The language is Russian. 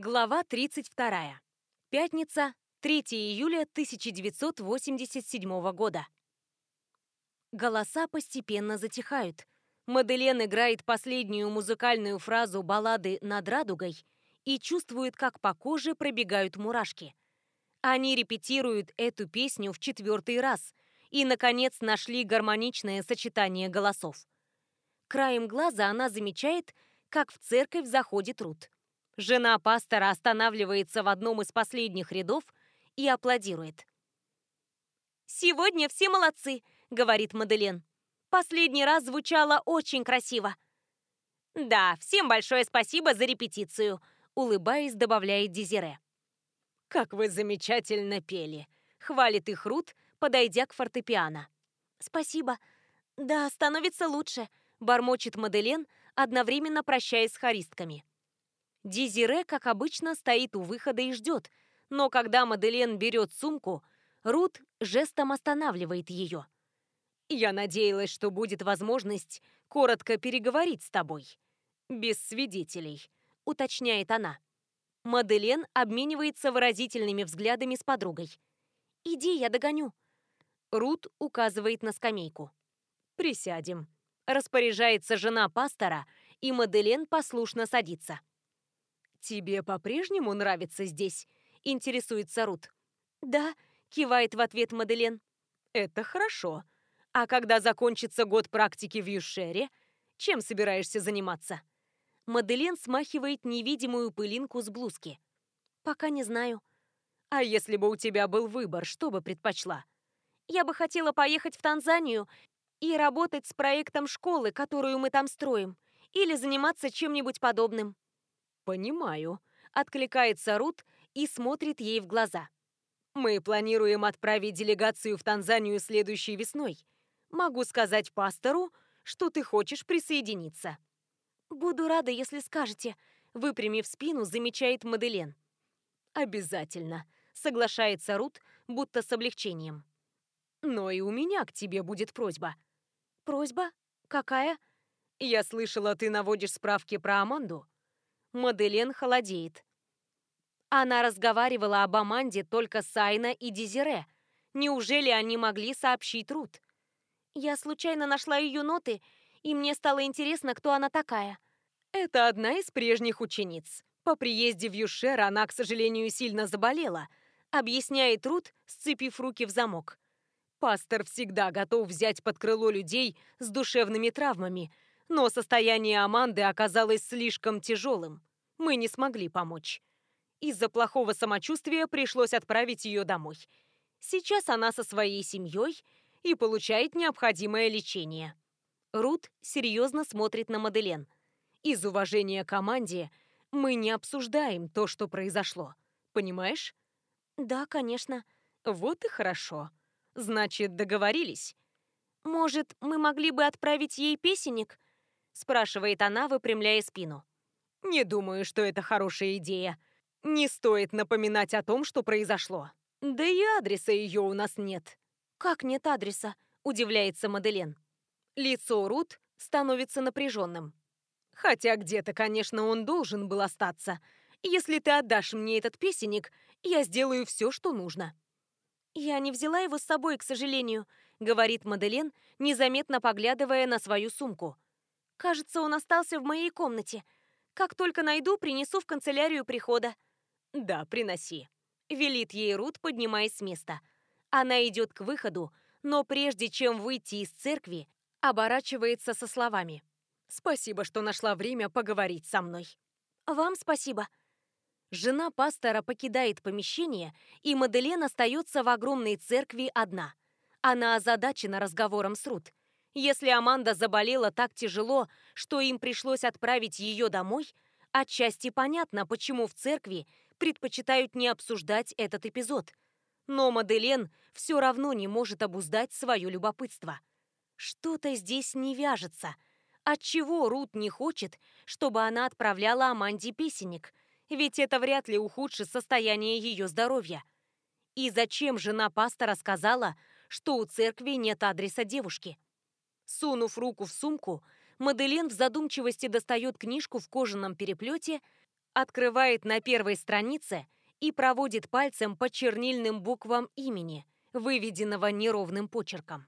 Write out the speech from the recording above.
Глава 32. Пятница, 3 июля 1987 года. Голоса постепенно затихают. Маделен играет последнюю музыкальную фразу баллады «Над радугой» и чувствует, как по коже пробегают мурашки. Они репетируют эту песню в четвертый раз и, наконец, нашли гармоничное сочетание голосов. Краем глаза она замечает, как в церковь заходит Рут. Жена пастора останавливается в одном из последних рядов и аплодирует. «Сегодня все молодцы», — говорит Маделен. «Последний раз звучало очень красиво». «Да, всем большое спасибо за репетицию», — улыбаясь, добавляет Дезире. «Как вы замечательно пели», — хвалит их Рут, подойдя к фортепиано. «Спасибо. Да, становится лучше», — бормочет Маделен, одновременно прощаясь с хористками. Дизире, как обычно, стоит у выхода и ждет, но когда Маделен берет сумку, Рут жестом останавливает ее. «Я надеялась, что будет возможность коротко переговорить с тобой. Без свидетелей», — уточняет она. Маделен обменивается выразительными взглядами с подругой. «Иди, я догоню». Рут указывает на скамейку. «Присядем». Распоряжается жена пастора, и Маделен послушно садится. «Тебе по-прежнему нравится здесь?» – интересуется Рут. «Да», – кивает в ответ Маделен. «Это хорошо. А когда закончится год практики в Юшере, чем собираешься заниматься?» Маделен смахивает невидимую пылинку с блузки. «Пока не знаю». «А если бы у тебя был выбор, что бы предпочла?» «Я бы хотела поехать в Танзанию и работать с проектом школы, которую мы там строим, или заниматься чем-нибудь подобным». «Понимаю», — откликается Рут и смотрит ей в глаза. «Мы планируем отправить делегацию в Танзанию следующей весной. Могу сказать пастору, что ты хочешь присоединиться». «Буду рада, если скажете», — выпрямив спину, замечает Маделен. «Обязательно», — соглашается Рут, будто с облегчением. «Но и у меня к тебе будет просьба». «Просьба? Какая?» «Я слышала, ты наводишь справки про Аманду». Маделен холодеет. Она разговаривала об Аманде только с Айна и Дезире. Неужели они могли сообщить Рут? Я случайно нашла ее ноты, и мне стало интересно, кто она такая. Это одна из прежних учениц. По приезде в Юшер она, к сожалению, сильно заболела, объясняет Рут, сцепив руки в замок. Пастор всегда готов взять под крыло людей с душевными травмами – но состояние Аманды оказалось слишком тяжелым. Мы не смогли помочь. Из-за плохого самочувствия пришлось отправить ее домой. Сейчас она со своей семьей и получает необходимое лечение. Рут серьезно смотрит на Маделен. Из уважения к команде мы не обсуждаем то, что произошло. Понимаешь? Да, конечно. Вот и хорошо. Значит, договорились. Может, мы могли бы отправить ей песенник? Спрашивает она, выпрямляя спину. Не думаю, что это хорошая идея. Не стоит напоминать о том, что произошло. Да и адреса ее у нас нет. Как нет адреса? Удивляется Маделен. Лицо Рут становится напряженным. Хотя где-то, конечно, он должен был остаться. Если ты отдашь мне этот песенник, я сделаю все, что нужно. Я не взяла его с собой, к сожалению, говорит Маделен, незаметно поглядывая на свою сумку. Кажется, он остался в моей комнате. Как только найду, принесу в канцелярию прихода. Да, приноси. Велит ей Рут, поднимаясь с места. Она идет к выходу, но прежде чем выйти из церкви, оборачивается со словами. «Спасибо, что нашла время поговорить со мной». «Вам спасибо». Жена пастора покидает помещение, и Маделен остается в огромной церкви одна. Она озадачена разговором с Рут. Если Аманда заболела так тяжело, что им пришлось отправить ее домой, отчасти понятно, почему в церкви предпочитают не обсуждать этот эпизод. Но Маделен все равно не может обуздать свое любопытство. Что-то здесь не вяжется. Отчего Рут не хочет, чтобы она отправляла Аманде песенник? Ведь это вряд ли ухудшит состояние ее здоровья. И зачем жена пастора сказала, что у церкви нет адреса девушки? Сунув руку в сумку, Маделин в задумчивости достает книжку в кожаном переплете, открывает на первой странице и проводит пальцем по чернильным буквам имени, выведенного неровным почерком.